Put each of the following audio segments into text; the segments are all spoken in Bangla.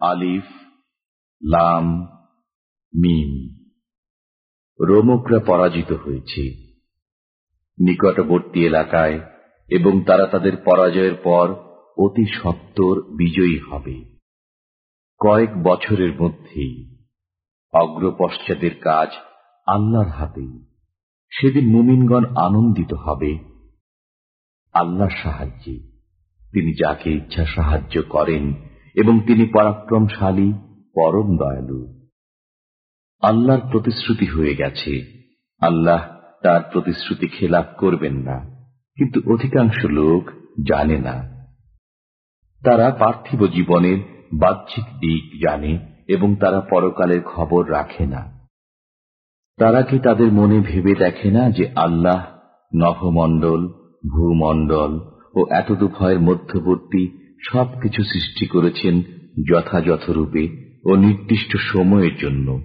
আলিফ, লাম, মিম। রোমকরা পরাজিত হয়েছে। নিকটবর্তী এলাকায় এবং তারা তাদের পরাজয়ের পর অতি সত্তর বিজয়ী হবে। কয়েক বছরের মধ্যেই অগ্রপশ্চাতের কাজ আল্লাহর হাতেই সেদিন মুমিনগণ আনন্দিত হবে। আল্লাহর সাহায্যে তিনি যাকে ইচ্ছা সাহায্য করেন এবং তিনি পরাক্রমশালী, পরম দয়ালু। আল্লাহর প্রতিশ্রুতি হয়ে গেছে। আল্লাহ তার প্রতিশ্রুতি খেলাপ করবেন না। কিন্তু অধিকাংশ লোক জানে না। তারা পার্থিব জীবনের বাহ্যিক দিক জানে এবং তারা পরকালের খবর রাখে না। তারা কি তাদের মনে ভেবে দেখে না যে আল্লাহ নভমণ্ডল, ভূমণ্ডল ও এতদুভয়ের মধ্যবর্তী সবকিছু সৃষ্টি করেছেন যথাযথ রূপে ও নির্দিষ্ট সময়ের জন্য।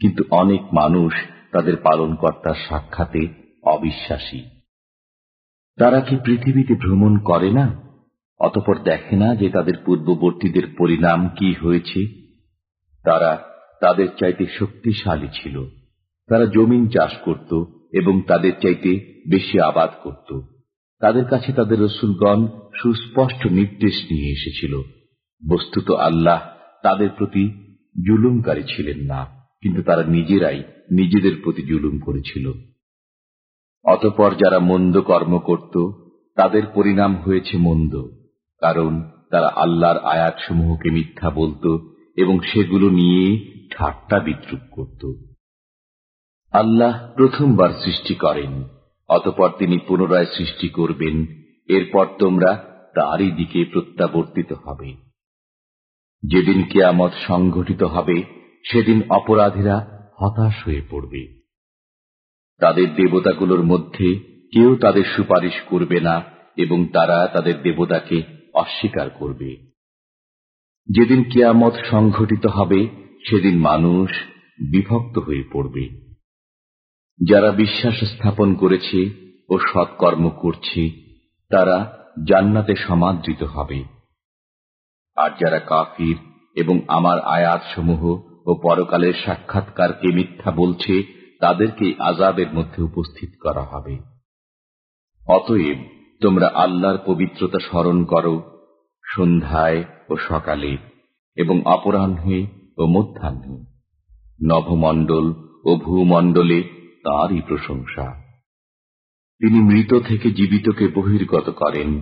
কিন্তু অনেক মানুষ তাদের পালনকর্তার সাক্ষাতে অবিশ্বাসী। তারা কি পৃথিবীতে ভ্রমণ করে না? অতপর দেখে না যে তাদের পূর্ববর্তীদের পরিণাম কি হয়েছে? তারা তাদের চাইতে শক্তিশালী ছিল। তারা জমিন চাষ করত এবং তাদের চাইতে বেশি আবাদ করত। তাদের কাছে তাদের রসুলগণ সুস্পষ্ট নির্দেশ নিয়ে এসেছিল। বস্তুত আল্লাহ তাদের প্রতি জুলুমকারী ছিলেন না, কিন্তু তারা নিজেরাই নিজেদের প্রতি জুলুম করেছিল। অতপর যারা মন্দ কর্ম করত, তাদের পরিণাম হয়েছে মন্দ, কারণ তারা আল্লাহর আয়াতসমূহকে মিথ্যা বলত এবং সেগুলো নিয়ে ঠাট্টা বিদ্রুপ করত। আল্লাহ প্রথমবার সৃষ্টি করেন। অতপর তিনি পুনরায় সৃষ্টি করবেন, এরপর তোমরা তারই দিকে প্রত্যাবর্তিত হবে। যেদিন কেয়ামত সংঘটিত হবে, সেদিন অপরাধীরা হতাশ হয়ে পড়বে। তাদের দেবতাগুলোর মধ্যে কেউ তাদের সুপারিশ করবে না এবং তারা তাদের দেবতাকে অস্বীকার করবে। যেদিন কেয়ামত সংঘটিত হবে, সেদিন মানুষ বিভক্ত হয়ে পড়বে। যারা বিশ্বাস স্থাপন করেছে ও সৎকর্ম করছে, তারা জান্নাতে সমাদৃত হবে। আর যারা কাফির এবং আমার আয়াতসমূহ ও পরকালের সাক্ষাৎকারকে মিথ্যা বলছে, তাদেরকে আজাবের মধ্যে উপস্থিত করা হবে। অতএব তোমরা আল্লাহর পবিত্রতা স্মরণ করো সন্ধ্যায় ও সকালে এবং অপরাহ্নে ও মধ্যাহ্নে। নভমণ্ডল ও ভূমণ্ডলে তাঁরই প্রশংসা। তিনি মৃত থেকে জীবিতকে বহির্গত করেন,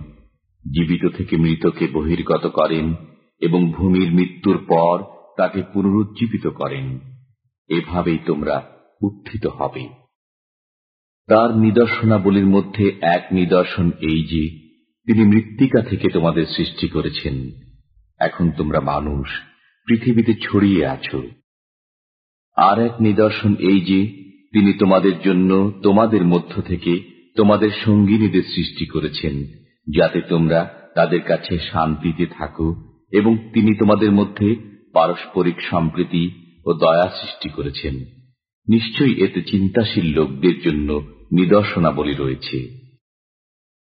জীবিত থেকে মৃতকে বহির্গত করেন এবং ভূমির মৃত্যুর পর তাকে পুনরুজ্জীবিত করেন। এভাবেই তোমরা উত্থিত হবে। তার নিদর্শনাবলীর মধ্যে এক নিদর্শন এই যে, তিনি মৃত্তিকা থেকে তোমাদের সৃষ্টি করেছেন। এখন তোমরা মানুষ, পৃথিবীতে ছড়িয়ে আছো। আর এক নিদর্শন এই যে তিনি তোমাদের জন্য তোমাদের মধ্য থেকে তোমাদের সঙ্গিনীদের সৃষ্টি করেছেন, যাতে তোমরা তাদের কাছে শান্তিতে থাকো এবং তিনি তোমাদের মধ্যে পারস্পরিক সম্প্রীতি ও দয়া সৃষ্টি করেছেন। নিশ্চয়ই এতে চিন্তাশীল লোকদের জন্য নিদর্শনাবলী রয়েছে।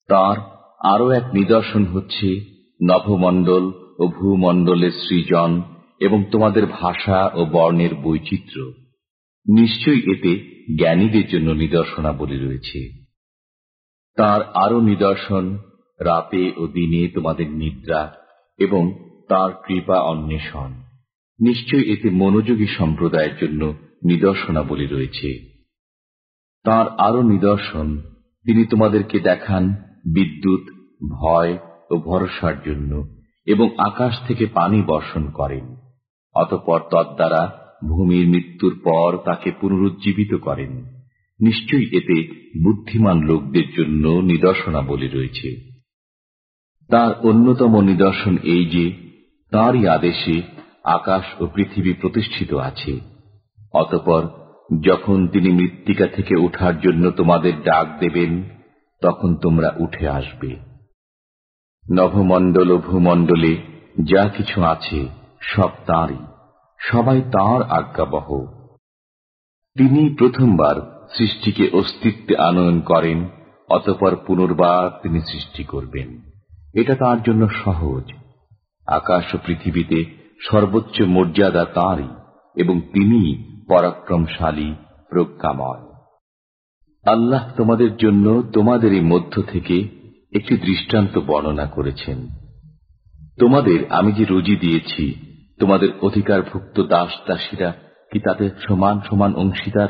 তার আরও এক নিদর্শন হচ্ছে নভমণ্ডল ও ভূমণ্ডলের সৃজন এবং তোমাদের ভাষা ও বর্ণের বৈচিত্র্য। নিশ্চয়ই এতে জ্ঞানীদের জন্য নিদর্শনাবলী রয়েছে। তার আরও নিদর্শন, রাতে ও দিনে তোমাদের নিদ্রা এবং তার কৃপা অন্বেষণ। নিশ্চয় এতে মনোযোগী সম্প্রদায়ের জন্য নিদর্শনাবলী রয়েছে। তার আরও নিদর্শন, তিনি তোমাদেরকে দেখান বিদ্যুৎ, ভয় ও ভরসার জন্য এবং আকাশ থেকে পানি বর্ষণ করেন। অতপর তদ্বারা ভূমির মৃত্যুর পর তাকে পুনরুজ্জীবিত করেন। নিশ্চয়ই এতে বুদ্ধিমান লোকদের জন্য নিদর্শনাবলী রয়েছে। তার অন্যতম নিদর্শন এই যে, তাঁরই আদেশে আকাশ ও পৃথিবী প্রতিষ্ঠিত আছে। অতপর যখন তিনি মৃত্তিকা থেকে ওঠার জন্য তোমাদের ডাক দেবেন, তখন তোমরা উঠে আসবে। নভমণ্ডল ও ভূমণ্ডলে যা কিছু আছে সব তাঁরই। সবাই তাঁর আজ্ঞাবহ। তিনি প্রথমবার সৃষ্টিকে অস্তিত্বে আনয়ন করেন, অতপর পুনর্বার তিনি সৃষ্টি করবেন। এটা তার জন্য সহজ। আকাশ ও পৃথিবীতে সর্বোচ্চ মর্যাদা তাঁরই এবং তিনি পরাক্রমশালী, প্রজ্ঞাময়। আল্লাহ তোমাদের জন্য তোমাদের এই মধ্য থেকে একটি দৃষ্টান্ত বর্ণনা করেছেন। তোমাদের আমি যে রুজি দিয়েছি তোমাদের অধিকারভুক্ত দাস দাসীরা কি তাদের সমান সমান অংশীদার?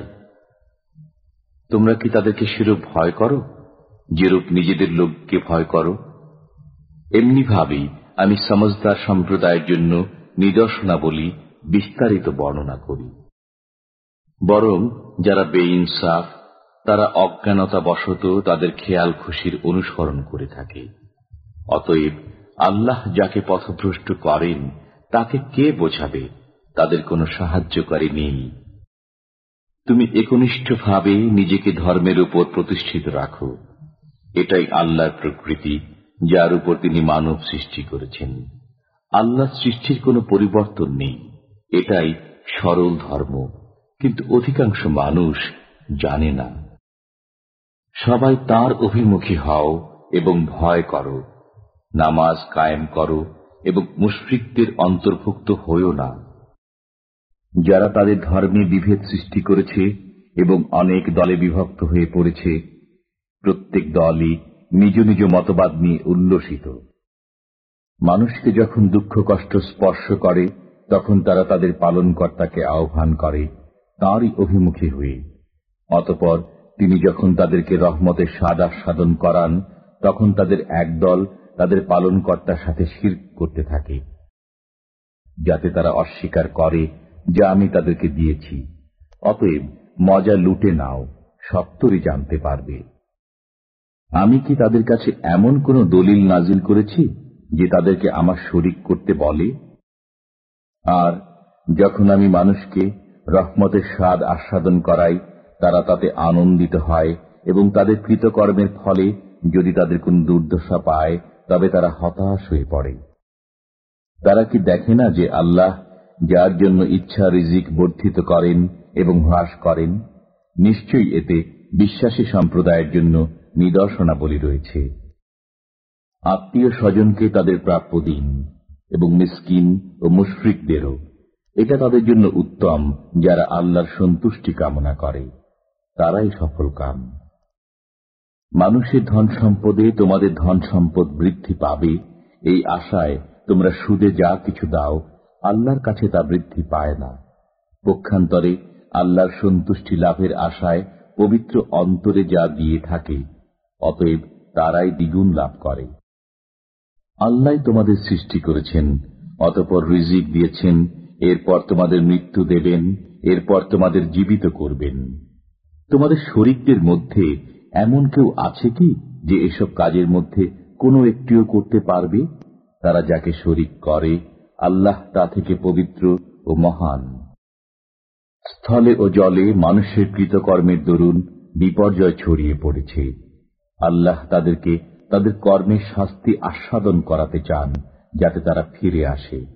তোমরা কি তাদেরকে সেরূপ ভয় করো, যেরূপ নিজেদের লোককে ভয় করো? এমনিভাবেই আমি সমজদার সম্প্রদায়ের জন্য নিদর্শনাবলী বিস্তারিত বর্ণনা করি। বরং যারা বেইনসাফ, তারা অজ্ঞানতা বশত তাদের খেয়াল খুশির অনুসরণ করে থাকে। অতএব আল্লাহ যাকে পথভ্রষ্ট করেন তাকে কে বোঝাবে? তাদের কোনো সাহায্যকারী নেই। তুমি একনিষ্ঠভাবে নিজেকে ধর্মের উপর প্রতিষ্ঠিত রাখো। এটাই আল্লাহর প্রকৃতি, যার উপর তিনি মানব সৃষ্টি করেছেন। আল্লাহ সৃষ্টির কোনো পরিবর্তন নেই। এটাই সরল ধর্ম। কিন্তু অধিকাংশ মানুষ জানে না। সবাই তার অভিমুখী হও এবং ভয় করো। নামাজ কায়েম করো এবং মুশফিকদের অন্তর্ভুক্ত হইও না। যারা তাদের ধর্মে বিভেদ সৃষ্টি করেছে এবং অনেক দলে বিভক্ত হয়ে পড়েছে, প্রত্যেক দলই নিজ নিজ মতবাদ নিয়ে উল্লসিত। মানুষকে যখন দুঃখ কষ্ট স্পর্শ করে, তখন তারা তাদের পালনকর্তাকে আহ্বান করে, তাঁরই অভিমুখী হয়ে। অতপর তিনি যখন তাদেরকে রহমতের স্বাদ আস্বাদন করান, তখন তাদের একদল তাদের পালনকর্তার সাথে শির করতে থাকে, যাতে তারা অস্বীকার করে যা আমি তাদেরকে দিয়েছি। অতএব মজা লুটে নাও সত্তরই জানতে পারবে। আমি কি তাদের কাছে এমন কোন দলিল নাজিল করেছি, যে তাদেরকে আমার শরিক করতে বলে? আর যখন আমি মানুষকে রহমতের স্বাদ আস্বাদন করাই, তারা তাতে আনন্দিত হয় এবং তাদের কৃতকর্মের ফলে যদি তাদের কোন দুর্দশা পায় তবে তারা হতাশ হয়ে পড়ে। তারা কি দেখে না যে আল্লাহ যার জন্য ইচ্ছা রিজিক বর্ধিত করেন এবং হ্রাস করেন? নিশ্চয়ই এতে বিশ্বাসী সম্প্রদায়ের জন্য নিদর্শনাবলী রয়েছে। আত্মীয় স্বজনকে তাদের প্রাপ্য দিন এবং মিসকিন ও মুশফিকদেরও এটা তাদের জন্য উত্তম যারা আল্লাহর সন্তুষ্টি কামনা করে। তারাই সফল কাম। মানুষের ধন সম্পদে তোমাদের ধন সম্পদ বৃদ্ধি পাবে। এই আশায় তোমরা সুদে যা কিছু দাও, আল্লাহর কাছে তা বৃদ্ধি পায় না। পক্ষান্তরে আল্লাহর সন্তুষ্টি লাভের আশায় পবিত্র অন্তরে যা দিয়ে থাকে, অতএব তারাই দ্বিগুণ লাভ করে। আল্লাহ তোমাদের সৃষ্টি করেছেন, অতপর রিজিক দিয়েছেন, এরপর তোমাদের মৃত্যু দেবেন, এরপর তোমাদের জীবিত করবেন। তোমাদের শরিকদের মধ্যে এমন কেউ আছে কি যে এসব কাজের মধ্যে কোনো একটিও করতে পারবে? তারা যাকে শরিক করে, আল্লাহ তা থেকে পবিত্র ও মহান। স্থলে ও জলে মানুষের কৃতকর্মের দরুন বিপর্যয় ছড়িয়ে পড়েছে। আল্লাহ তাদেরকে তাদের কর্মের শাস্তি আস্বাদন করাতে চান, যাতে তারা ফিরে আসে।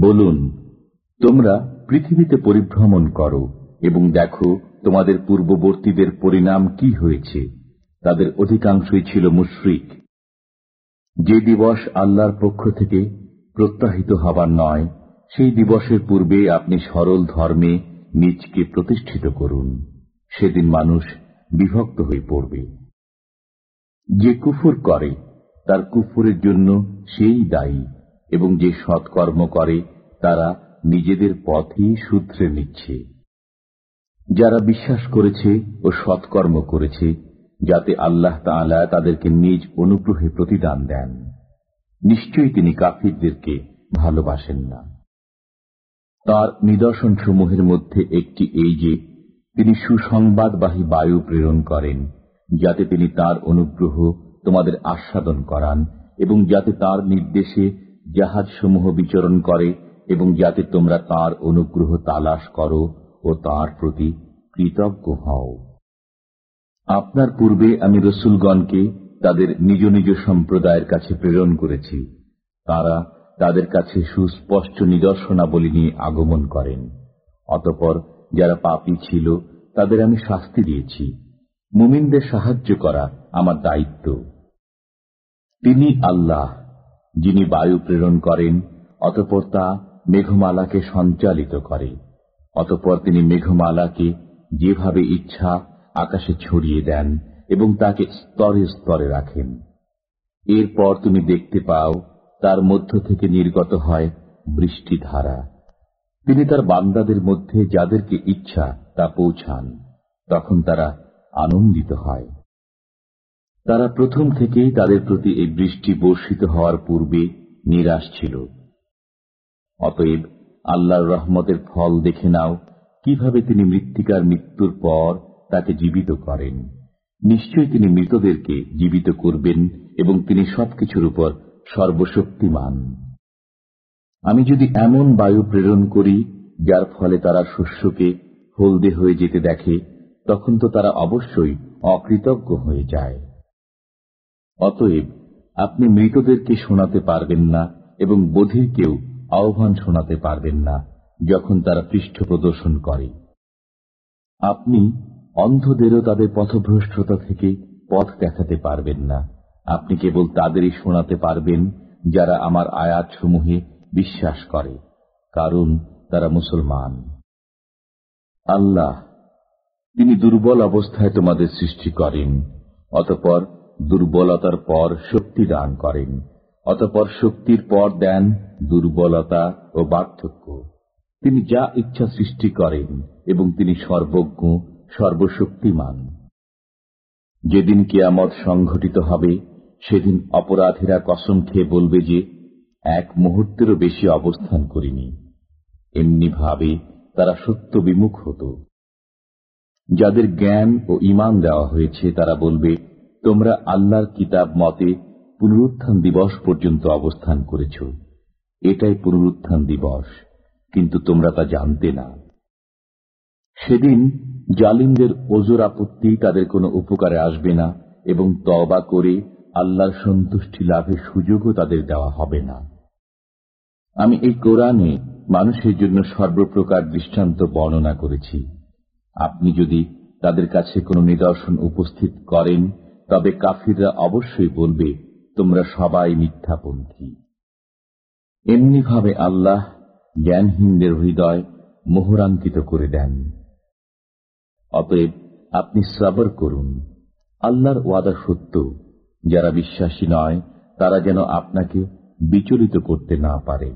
বলুন, তোমরা পৃথিবীতে পরিভ্রমণ করো এবং দেখো, তোমাদের পূর্ববর্তীদের পরিণাম কি হয়েছে? তাদের অধিকাংশই ছিল মুশরিক। যে দিবস আল্লাহর পক্ষ থেকে প্রত্যাহিত হবার নয়, সেই দিবসের পূর্বে আপনি সরল ধর্মে নিজকে প্রতিষ্ঠিত করুন। সেদিন মানুষ বিভক্ত হয়ে পড়বে। যে কুফুর করে, তার কুফুরের জন্য সেই দায়ী, এবং যে সৎকর্ম করে, তারা নিজেদের পথই সূত্রে নিচ্ছে। যারা বিশ্বাস করেছে ও সৎকর্ম করেছে, যাতে আল্লাহ তাআলা তাদেরকে নিজ অনুগ্রহে প্রতিদান দেন। নিশ্চয়ই তিনি কাফিরদেরকে ভালোবাসেন না। তার নিদর্শন সমূহের মধ্যে একটি এই যে, তিনি সুসংবাদবাহী বায়ু প্রেরণ করেন, যাতে তিনি তার অনুগ্রহ তোমাদের আস্বাদন করান এবং যাতে তার নির্দেশে জাহাজসমূহ বিচরণ করে এবং যাতে তোমরা তার অনুগ্রহ তালাশ করো ও তার প্রতি কৃতজ্ঞ হও। আপনার পূর্বে আমি রসুলগণকে তাদের নিজ নিজ সম্প্রদায়ের কাছে প্রেরণ করেছি। তারা তাদের কাছে সুস্পষ্ট নিদর্শনাবলী নিয়ে আগমন করেন। অতপর যারা পাপী ছিল, তাদের আমি শাস্তি দিয়েছি। মুমিনদের সাহায্য করা আমার দায়িত্ব। তিনি আল্লাহ, যিনি বায়ু প্রেরণ করেন, অতপর তা মেঘমালাকে সঞ্চালিত করে। অতপর তিনি মেঘমালাকে যেভাবে ইচ্ছা আকাশে ছড়িয়ে দেন এবং তাকে স্তরে স্তরে রাখেন। এরপর তুমি দেখতে পাও, তার মধ্য থেকে নির্গত হয় বৃষ্টিধারা তিনি তার বান্দাদের মধ্যে যাদেরকে ইচ্ছা তা পৌঁছান, তখন তারা আনন্দিত হয়। তারা প্রথম থেকেই তাদের প্রতি এই বৃষ্টি বর্ষিত হওয়ার পূর্বে নিরাশ ছিল। অতএব আল্লাহর রহমতের ফল দেখে নাও, কীভাবে তিনি মৃত্তিকার মৃত্যুর পর তাকে জীবিত করেন। নিশ্চয়ই তিনি মৃতদেরকে জীবিত করবেন এবং তিনি সবকিছুর উপর সর্বশক্তিমান। আমি যদি এমন বায়ু প্রেরণ করি, যার ফলে তারা শস্যকে হলদে হয়ে যেতে দেখে, তখন তো তারা অবশ্যই অকৃতজ্ঞ হয়ে যায়। অতএব আপনি মৃতদেরকে শোনাতে পারবেন না এবং বধিরকেও আহ্বান শোনাতে পারবেন না যখন তারা পৃষ্ঠ প্রদর্শন করে। আপনি অন্ধদেরও তাদের পথভ্রষ্টতা থেকে পথ দেখাতে পারবেন না। আপনি কেবল তাদেরই শোনাতে পারবেন যারা আমার আয়াতসমূহে বিশ্বাস করে, কারণ তারা মুসলমান। আল্লাহ, তিনি দুর্বল অবস্থায় তোমাদের সৃষ্টি করেন, অতপর দুর্বলতার পর শক্তি দান করেন। অতপর শক্তির পর দেন, দুর্বলতা ও বার্ধক্য। তিনি যা ইচ্ছা সৃষ্টি করেন এবং তিনি সর্বজ্ঞ, সর্বশক্তিমান। যেদিন কেয়ামত সংঘটিত হবে, সেদিন অপরাধীরা কসম খেয়ে বলবে যে, এক মুহূর্তেরও বেশি অবস্থান করিনি। এমনি ভাবে তারা সত্য বিমুখ হতো। যাদের জ্ঞান ও ইমান দেওয়া হয়েছে, তারা বলবে, তোমরা আল্লাহর কিতাব মতে পুনরুত্থান দিবস পর্যন্ত অবস্থান করেছ। এটাই পুনরুত্থান দিবস, কিন্তু তোমরা তা জানতে না। সেদিন জালিমদের ওজোর আপত্তি তাদের কোনো উপকারে আসবে না এবং তবা করে আল্লাহর সন্তুষ্টি লাভের সুযোগও তাদের দেওয়া হবে না। আমি এই কোরআনে মানুষের জন্য সর্বপ্রকার দৃষ্টান্ত বর্ণনা করেছি। আপনি যদি তাদের কাছে কোনো নিদর্শন উপস্থিত করেন, তবে কাফিররা অবশ্যই বলবে তোমরা সবাই মিথ্যাপন্থী। এমনিভাবে আল্লাহ জ্ঞানহীনদের হৃদয় মোহরাঙ্কিত করে দেন। অতএব আপনি সবর করুন। আল্লাহর ওয়াদা সত্য। যারা বিশ্বাসী নয়, তারা যেন আপনাকে বিচলিত করতে না পারে।